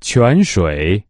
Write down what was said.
泉水。